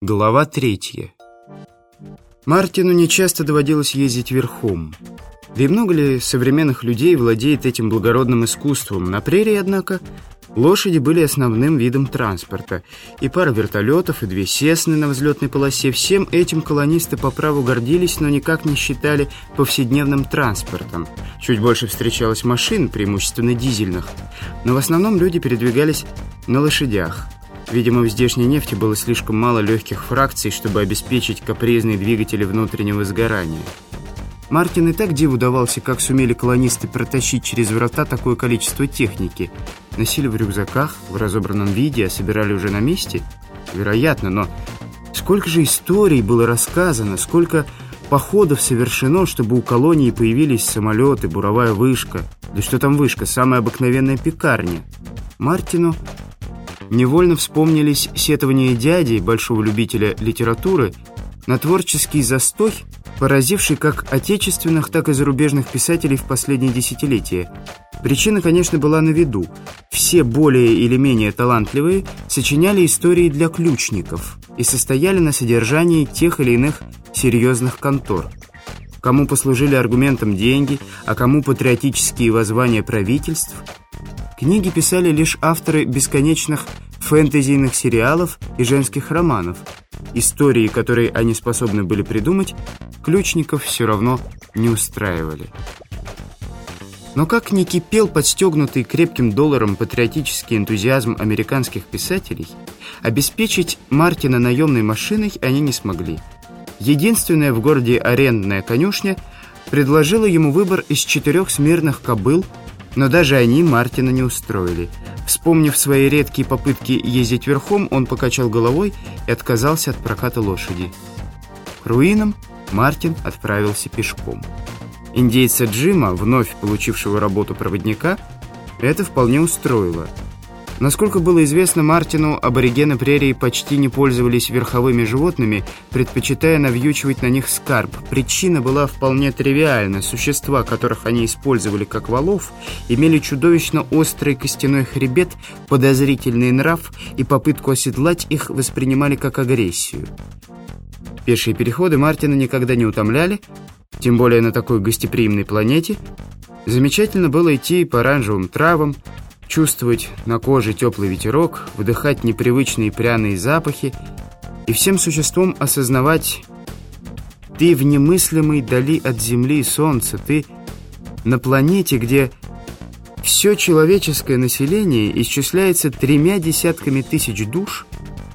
Глава третья. Мартину нечасто доводилось ездить верхом. Да и много ли современных людей владеет этим благородным искусством? На прерии, однако, лошади были основным видом транспорта. И пара вертолетов, и две сесны на взлетной полосе. Всем этим колонисты по праву гордились, но никак не считали повседневным транспортом. Чуть больше встречалось машин, преимущественно дизельных. Но в основном люди передвигались на лошадях. Видимо, в здешней нефти было слишком мало легких фракций, чтобы обеспечить капризные двигатели внутреннего сгорания. Мартин и так диву давался, как сумели колонисты протащить через врата такое количество техники. Носили в рюкзаках, в разобранном виде, а собирали уже на месте? Вероятно, но сколько же историй было рассказано, сколько походов совершено, чтобы у колонии появились самолеты, буровая вышка. Да что там вышка, самая обыкновенная пекарня. Мартину невольно вспомнились сетования дяди, большого любителя литературы, на творческий застой, поразивший как отечественных, так и зарубежных писателей в последние десятилетия. Причина, конечно, была на виду. Все более или менее талантливые сочиняли истории для ключников и состояли на содержании тех или иных серьезных контор. Кому послужили аргументом деньги, а кому патриотические воззвания правительств – Книги писали лишь авторы бесконечных фэнтезийных сериалов и женских романов. Истории, которые они способны были придумать, ключников все равно не устраивали. Но как не кипел подстегнутый крепким долларом патриотический энтузиазм американских писателей, обеспечить Мартина наемной машиной они не смогли. Единственная в городе арендная конюшня предложила ему выбор из четырех смирных кобыл но даже они Мартина не устроили. Вспомнив свои редкие попытки ездить верхом, он покачал головой и отказался от проката лошади. К руинам Мартин отправился пешком. Индейца Джима, вновь получившего работу проводника, это вполне устроило – Насколько было известно Мартину, аборигены прерии почти не пользовались верховыми животными, предпочитая навьючивать на них скарб. Причина была вполне тривиальна. Существа, которых они использовали как валов, имели чудовищно острый костяной хребет, подозрительный нрав, и попытку оседлать их воспринимали как агрессию. Пешие переходы Мартина никогда не утомляли, тем более на такой гостеприимной планете. Замечательно было идти по оранжевым травам, чувствовать на коже теплый ветерок, вдыхать непривычные пряные запахи и всем существом осознавать, ты в немыслимой дали от земли и солнца, ты на планете, где все человеческое население исчисляется тремя десятками тысяч душ,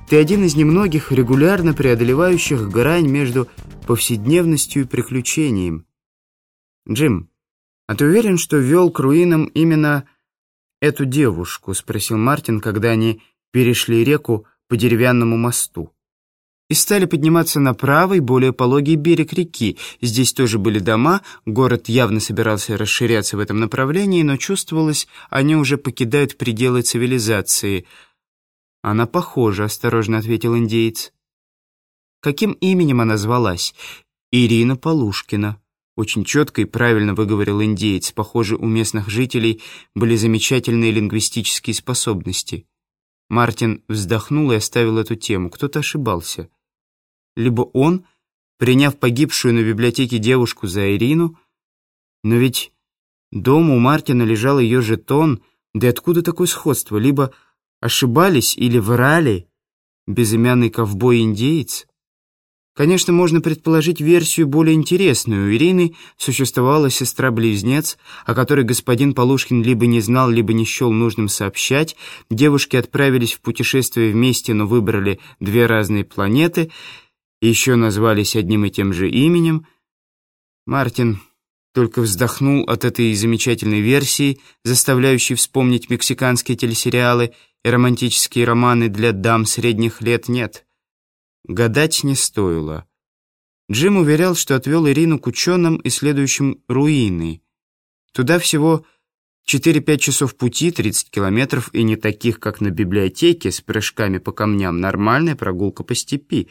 ты один из немногих регулярно преодолевающих грань между повседневностью и приключением. Джим, а ты уверен, что вел к руинам именно эту девушку?» — спросил Мартин, когда они перешли реку по деревянному мосту. И стали подниматься на правый, более пологий берег реки. Здесь тоже были дома, город явно собирался расширяться в этом направлении, но чувствовалось, они уже покидают пределы цивилизации. «Она похожа», — осторожно ответил индеец. «Каким именем она звалась?» «Ирина Полушкина». Очень четко и правильно выговорил индеец. Похоже, у местных жителей были замечательные лингвистические способности. Мартин вздохнул и оставил эту тему. Кто-то ошибался. Либо он, приняв погибшую на библиотеке девушку за Ирину, но ведь дома у Мартина лежал ее жетон, да и откуда такое сходство? Либо ошибались или врали безымянный ковбой-индеец? Конечно, можно предположить версию более интересную. У Ирины существовала сестра-близнец, о которой господин Полушкин либо не знал, либо не счел нужным сообщать. Девушки отправились в путешествие вместе, но выбрали две разные планеты, еще назвались одним и тем же именем. Мартин только вздохнул от этой замечательной версии, заставляющей вспомнить мексиканские телесериалы и романтические романы для дам средних лет нет. Гадать не стоило. Джим уверял, что отвел Ирину к ученым, исследующим руины. Туда всего 4-5 часов пути, 30 километров, и не таких, как на библиотеке, с прыжками по камням. Нормальная прогулка по степи.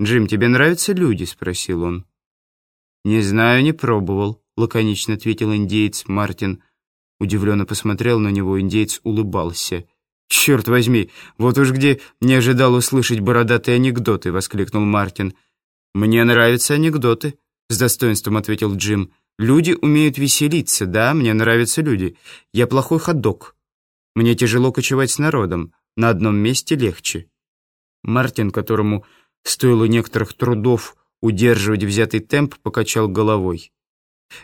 «Джим, тебе нравятся люди?» — спросил он. «Не знаю, не пробовал», — лаконично ответил индеец Мартин. Удивленно посмотрел на него, индеец улыбался. «Черт возьми, вот уж где не ожидал услышать бородатые анекдоты!» — воскликнул Мартин. «Мне нравятся анекдоты», — с достоинством ответил Джим. «Люди умеют веселиться, да, мне нравятся люди. Я плохой ходок. Мне тяжело кочевать с народом. На одном месте легче». Мартин, которому стоило некоторых трудов удерживать взятый темп, покачал головой.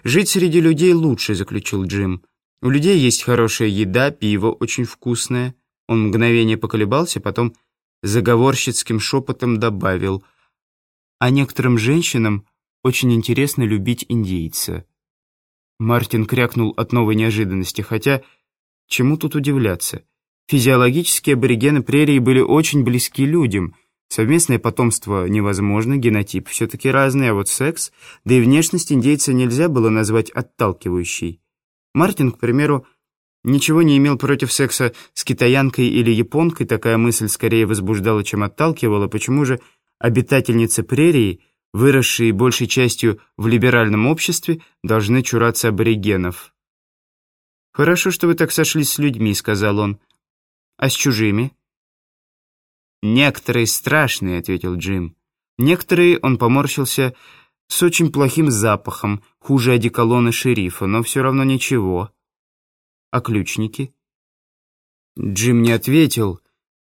«Жить среди людей лучше», — заключил Джим. «У людей есть хорошая еда, пиво очень вкусное». Он мгновение поколебался, потом заговорщицким шепотом добавил. «А некоторым женщинам очень интересно любить индейца». Мартин крякнул от новой неожиданности, хотя чему тут удивляться? Физиологически аборигены прерии были очень близки людям. Совместное потомство невозможно, генотип все-таки разный, а вот секс, да и внешность индейца нельзя было назвать отталкивающей. Мартин, к примеру, ничего не имел против секса с китаянкой или японкой, такая мысль скорее возбуждала, чем отталкивала. Почему же обитательницы прерии, выросшие большей частью в либеральном обществе, должны чураться аборигенов? «Хорошо, что вы так сошлись с людьми», — сказал он. А с чужими? Некоторые страшные, ответил Джим. Некоторые, он поморщился, с очень плохим запахом, хуже одеколона шерифа, но все равно ничего. А ключники? Джим не ответил,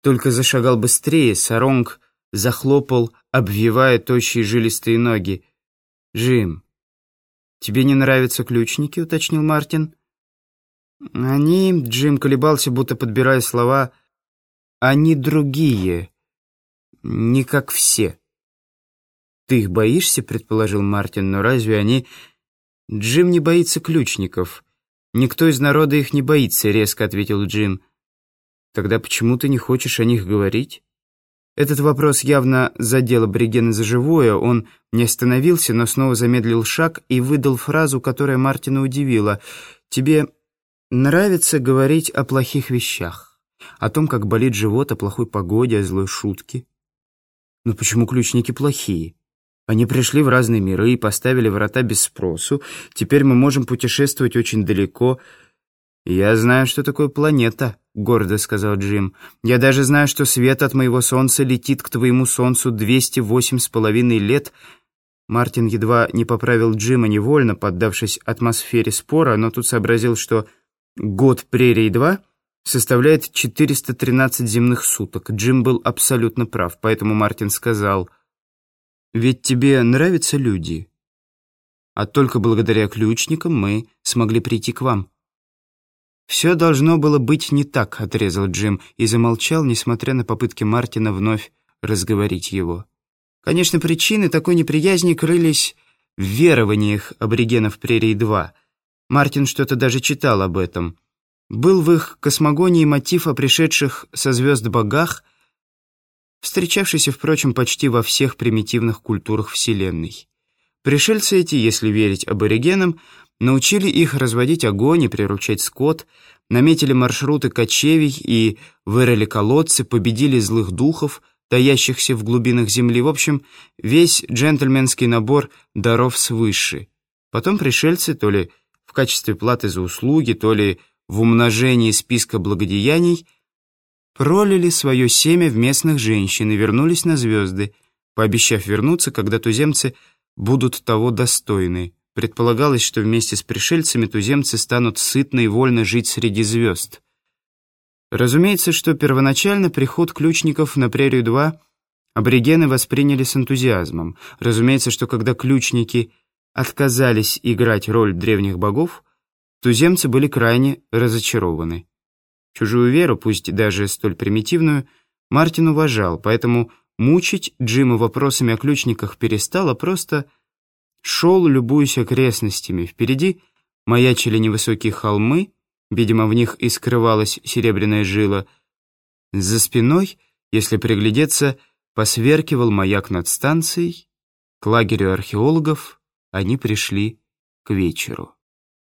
только зашагал быстрее, Саронг захлопал, обвивая тощие жилистые ноги. «Джим, тебе не нравятся ключники?» — уточнил Мартин. Они, Джим колебался, будто подбирая слова, они другие, не как все. Ты их боишься, предположил Мартин, но разве они... Джим не боится ключников. Никто из народа их не боится, резко ответил Джим. Тогда почему ты не хочешь о них говорить? Этот вопрос явно задел аборигена за живое. Он не остановился, но снова замедлил шаг и выдал фразу, которая Мартина удивила. «Тебе Нравится говорить о плохих вещах, о том, как болит живот, о плохой погоде, о злой шутке. Но почему ключники плохие? Они пришли в разные миры и поставили врата без спросу. Теперь мы можем путешествовать очень далеко. «Я знаю, что такое планета», — гордо сказал Джим. «Я даже знаю, что свет от моего солнца летит к твоему солнцу 208 с половиной лет». Мартин едва не поправил Джима невольно, поддавшись атмосфере спора, но тут сообразил, что Год прерий-2 составляет 413 земных суток. Джим был абсолютно прав, поэтому Мартин сказал, «Ведь тебе нравятся люди, а только благодаря ключникам мы смогли прийти к вам». «Все должно было быть не так», — отрезал Джим и замолчал, несмотря на попытки Мартина вновь разговорить его. Конечно, причины такой неприязни крылись в верованиях аборигенов прерий-2 — Мартин что-то даже читал об этом. Был в их космогонии мотив о пришедших со звезд богах, встречавшийся, впрочем, почти во всех примитивных культурах Вселенной. Пришельцы эти, если верить аборигенам, научили их разводить огонь и приручать скот, наметили маршруты кочевий и вырыли колодцы, победили злых духов, таящихся в глубинах земли. В общем, весь джентльменский набор даров свыше. Потом пришельцы то ли в качестве платы за услуги, то ли в умножении списка благодеяний, пролили свое семя в местных женщин и вернулись на звезды, пообещав вернуться, когда туземцы будут того достойны. Предполагалось, что вместе с пришельцами туземцы станут сытно и вольно жить среди звезд. Разумеется, что первоначально приход ключников на Прерию-2 аборигены восприняли с энтузиазмом. Разумеется, что когда ключники – отказались играть роль древних богов, туземцы были крайне разочарованы. Чужую веру, пусть даже столь примитивную, Мартин уважал, поэтому мучить Джима вопросами о ключниках перестал, а просто шел, любуясь окрестностями. Впереди маячили невысокие холмы, видимо, в них и скрывалась серебряная жила. За спиной, если приглядеться, посверкивал маяк над станцией, к лагерю археологов, они пришли к вечеру.